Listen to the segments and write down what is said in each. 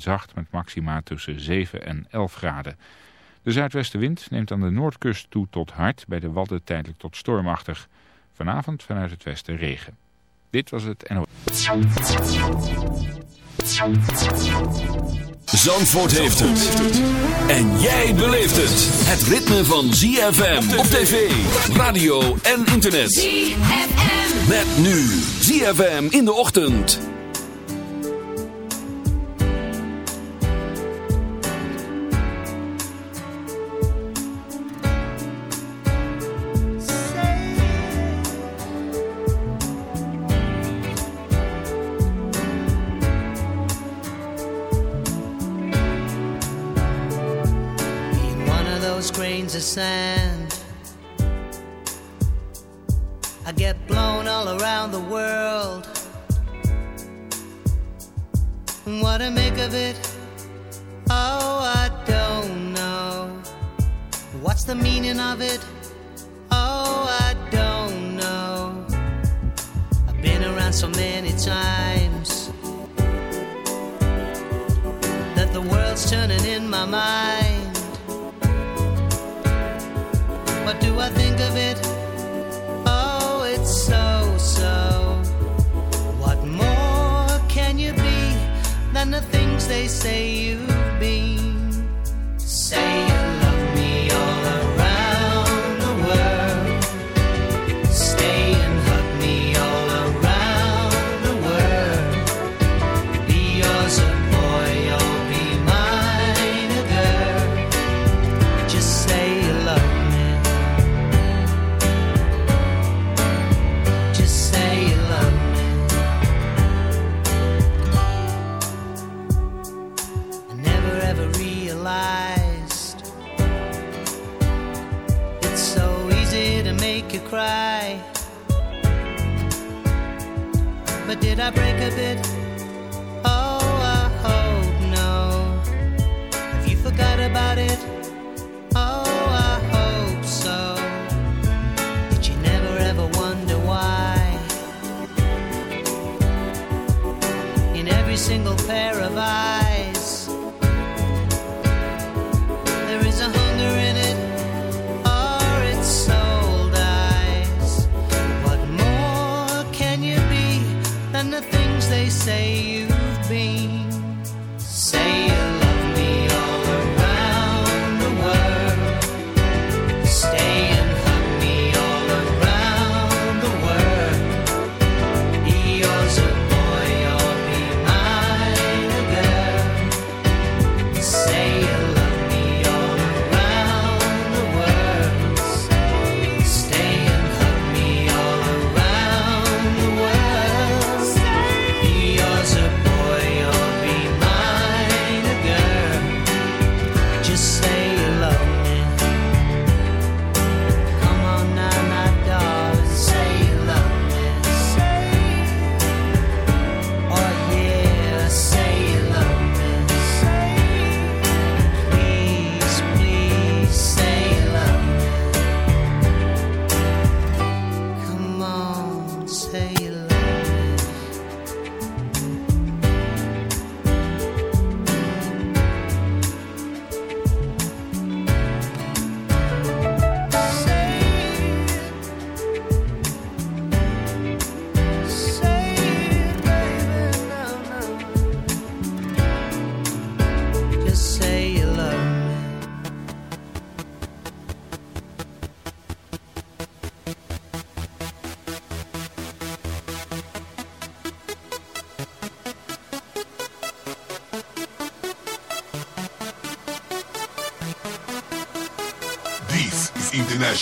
zacht met maxima tussen 7 en 11 graden. De zuidwestenwind neemt aan de noordkust toe tot hard, bij de Wadden tijdelijk tot stormachtig. Vanavond vanuit het westen regen. Dit was het NO. Zandvoort heeft het. En jij beleeft het. Het ritme van ZFM op tv, radio en internet. Met nu ZFM in de ochtend.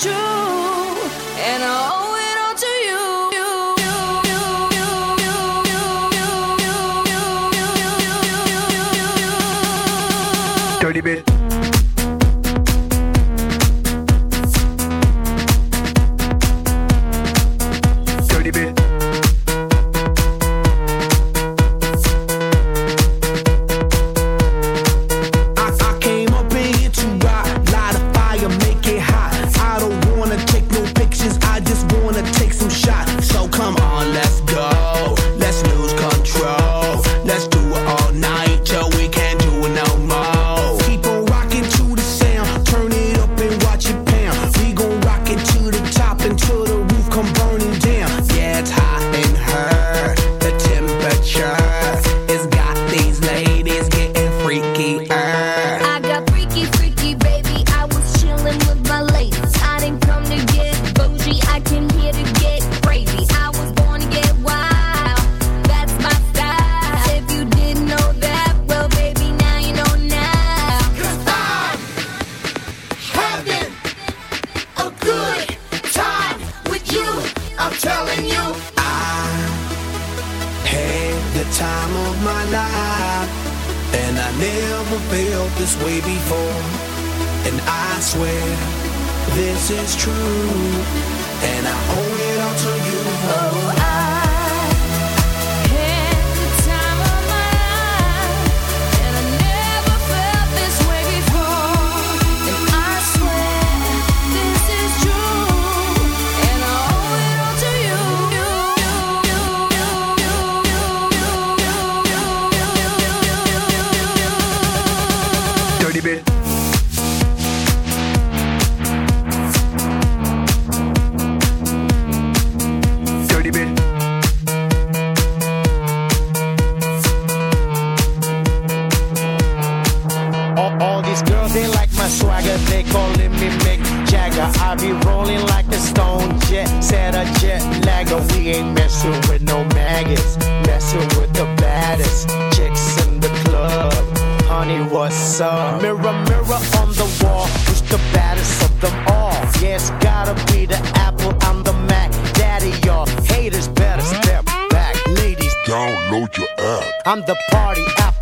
true and all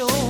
show.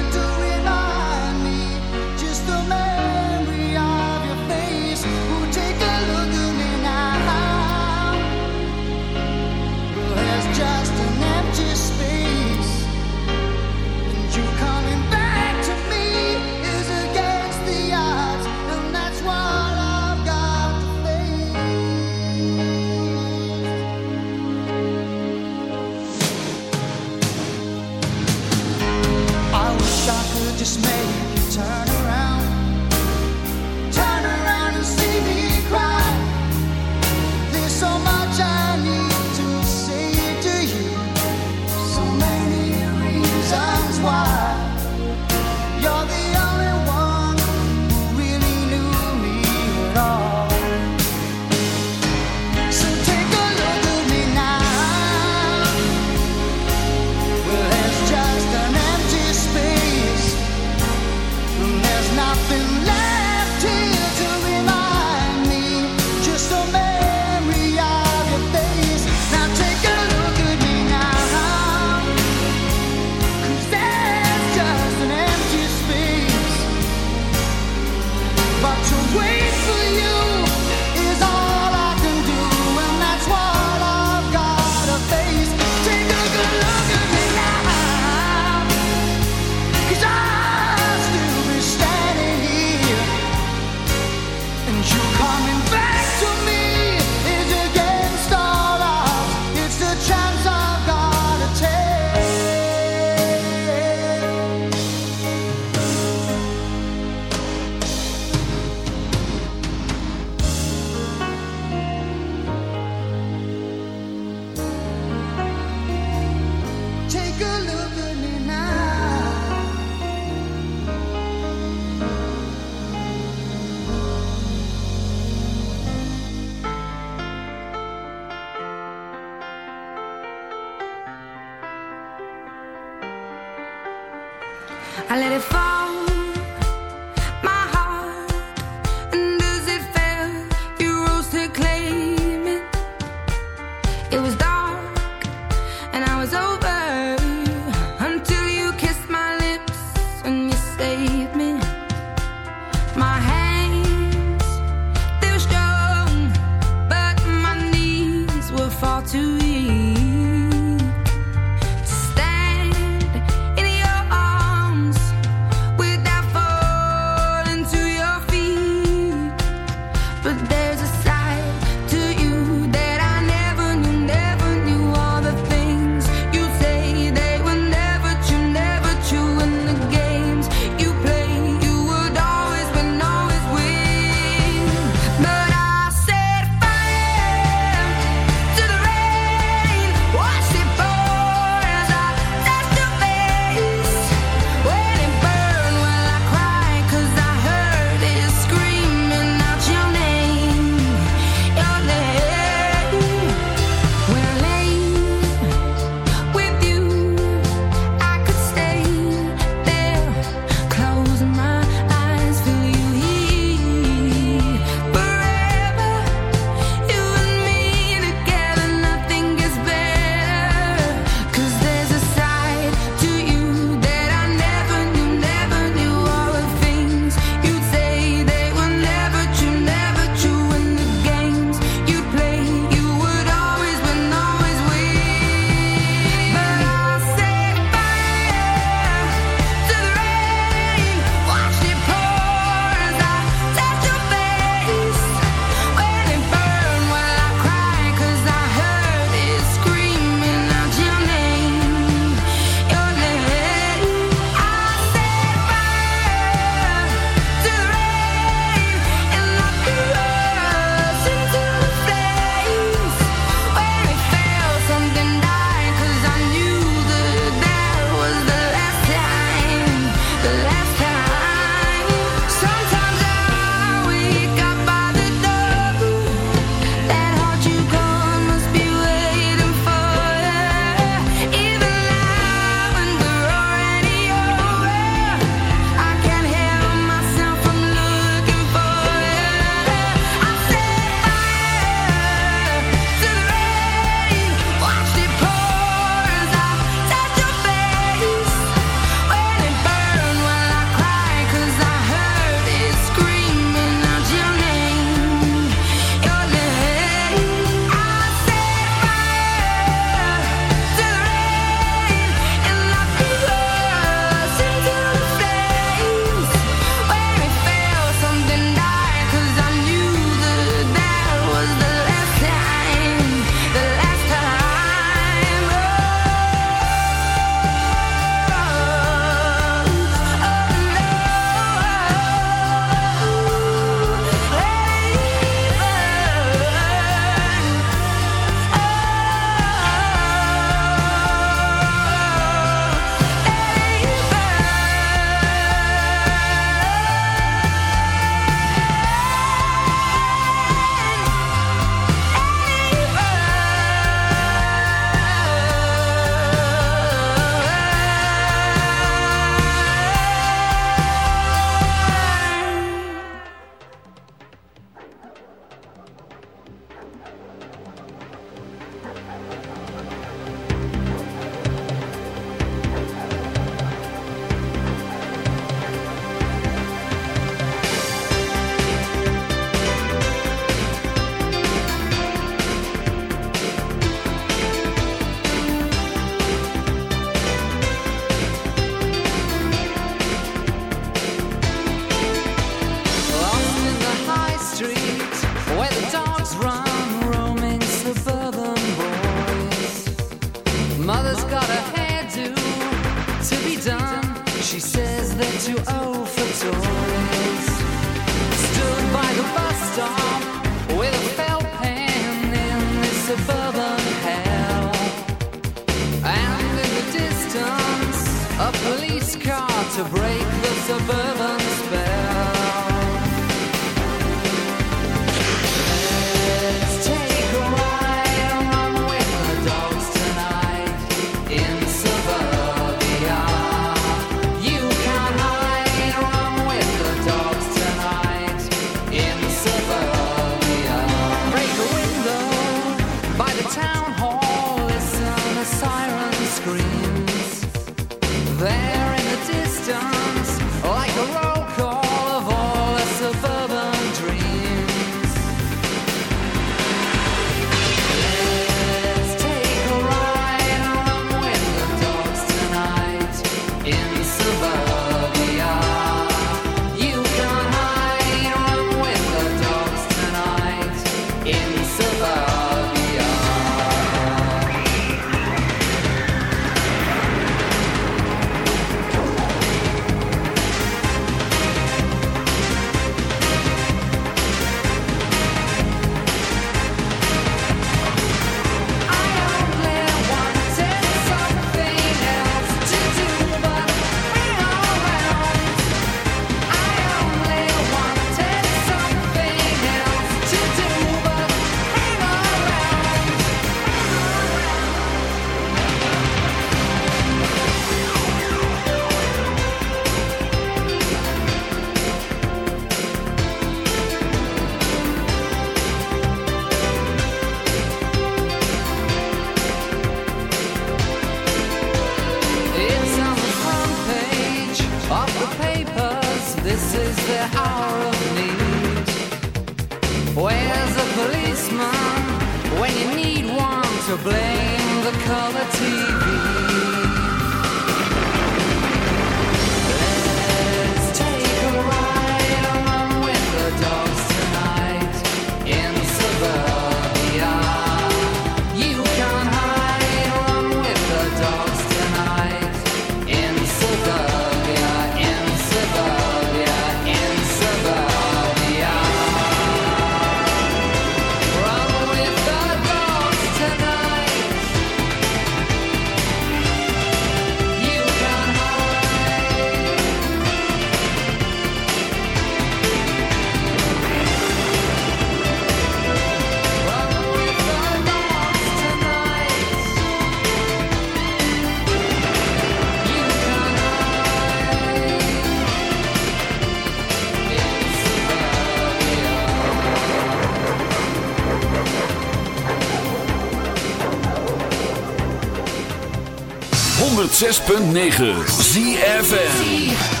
106.9 ZFM.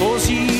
Così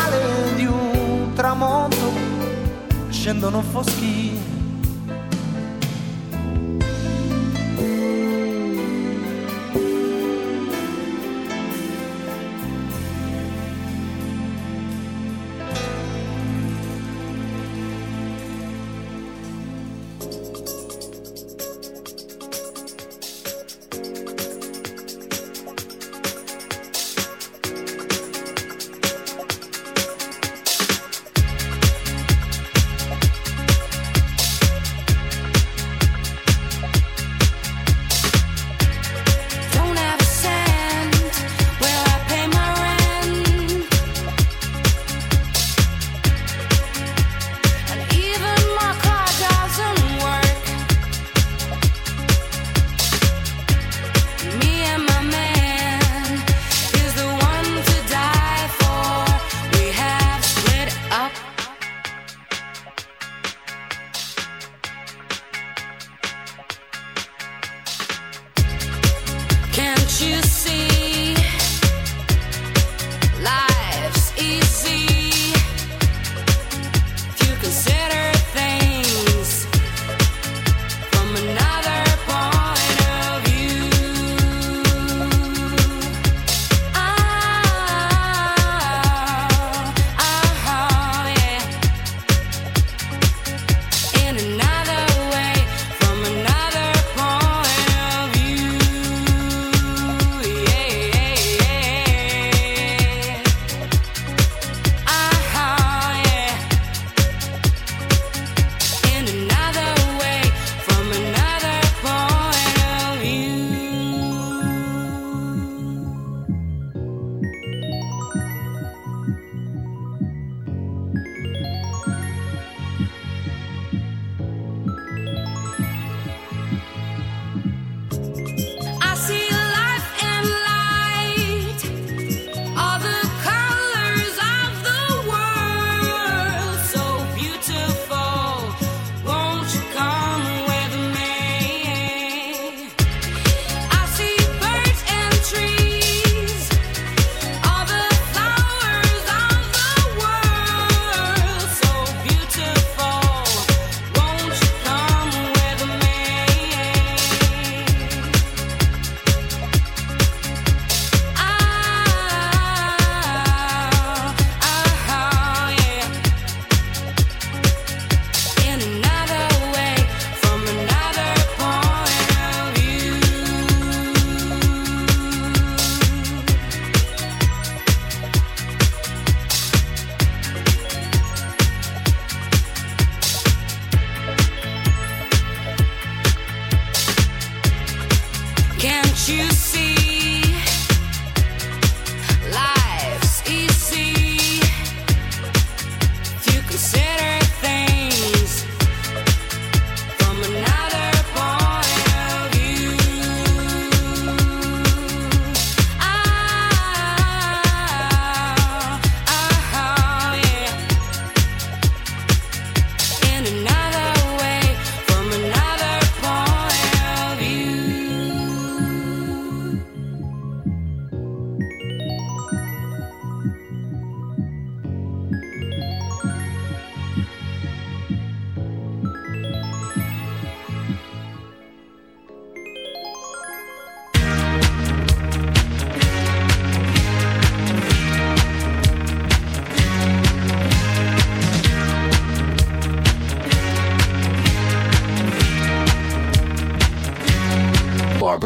scendono foschi.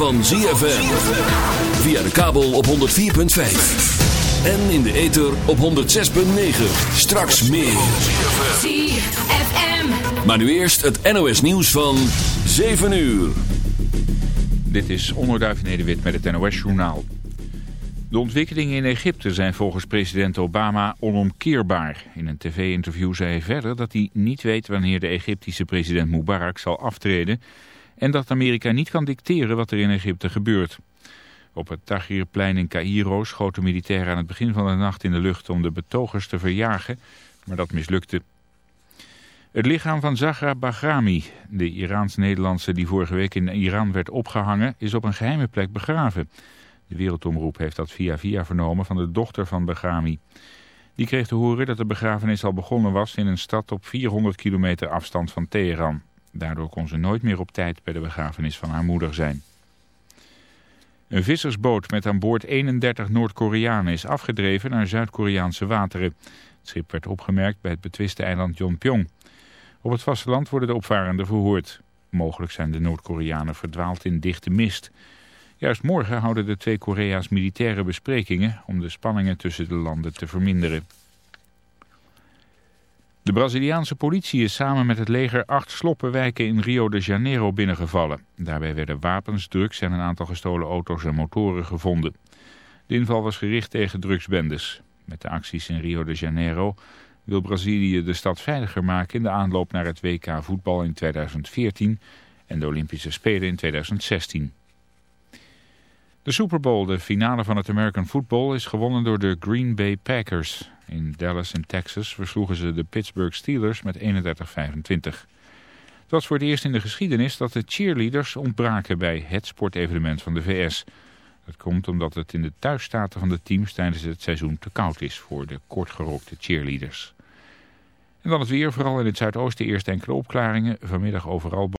Van ZFM. Via de kabel op 104.5. En in de ether op 106.9. Straks meer. ZFM. Maar nu eerst het NOS nieuws van 7 uur. Dit is Onderduif Nederwit met het NOS-journaal. De ontwikkelingen in Egypte zijn volgens president Obama onomkeerbaar. In een tv-interview zei hij verder dat hij niet weet wanneer de Egyptische president Mubarak zal aftreden... en dat Amerika niet kan dicteren wat er in Egypte gebeurt. Op het Tahrirplein in Cairo schoten militairen aan het begin van de nacht in de lucht om de betogers te verjagen, maar dat mislukte. Het lichaam van Zahra Bahrami, de Iraans-Nederlandse die vorige week in Iran werd opgehangen, is op een geheime plek begraven. De Wereldomroep heeft dat via via vernomen van de dochter van Bahrami. Die kreeg te horen dat de begrafenis al begonnen was in een stad op 400 kilometer afstand van Teheran. Daardoor kon ze nooit meer op tijd bij de begrafenis van haar moeder zijn. Een vissersboot met aan boord 31 Noord-Koreanen is afgedreven naar Zuid-Koreaanse wateren. Het schip werd opgemerkt bij het betwiste eiland Yonpyong. Op het vasteland worden de opvarenden verhoord. Mogelijk zijn de Noord-Koreanen verdwaald in dichte mist. Juist morgen houden de twee Korea's militaire besprekingen om de spanningen tussen de landen te verminderen. De Braziliaanse politie is samen met het leger acht sloppenwijken in Rio de Janeiro binnengevallen. Daarbij werden wapens, drugs en een aantal gestolen auto's en motoren gevonden. De inval was gericht tegen drugsbendes. Met de acties in Rio de Janeiro wil Brazilië de stad veiliger maken in de aanloop naar het WK voetbal in 2014 en de Olympische Spelen in 2016. De Super Bowl, de finale van het American Football, is gewonnen door de Green Bay Packers. In Dallas in Texas versloegen ze de Pittsburgh Steelers met 31-25. Het was voor het eerst in de geschiedenis dat de cheerleaders ontbraken bij het sportevenement van de VS. Dat komt omdat het in de thuisstaten van de teams tijdens het seizoen te koud is voor de kortgerokte cheerleaders. En dan het weer, vooral in het zuidoosten eerst enkele opklaringen, vanmiddag overal